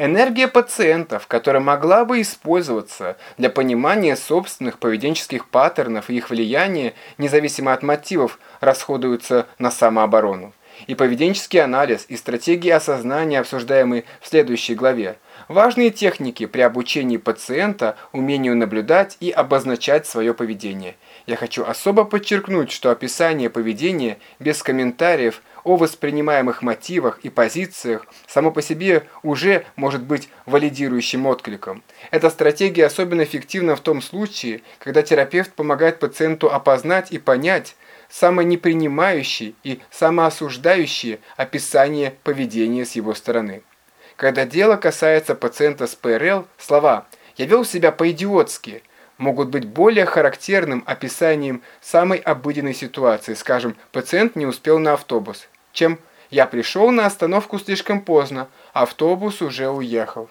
Энергия пациентов, которая могла бы использоваться для понимания собственных поведенческих паттернов и их влияния, независимо от мотивов, расходуется на самооборону. И поведенческий анализ, и стратегии осознания, обсуждаемые в следующей главе, важные техники при обучении пациента умению наблюдать и обозначать свое поведение. Я хочу особо подчеркнуть, что описание поведения без комментариев о воспринимаемых мотивах и позициях само по себе уже может быть валидирующим откликом. Эта стратегия особенно эффективна в том случае, когда терапевт помогает пациенту опознать и понять самонепринимающие и самоосуждающие описание поведения с его стороны. Когда дело касается пациента с ПРЛ, слова «я вел себя по-идиотски» могут быть более характерным описанием самой обыденной ситуации, скажем, пациент не успел на автобус, чем «я пришел на остановку слишком поздно, автобус уже уехал».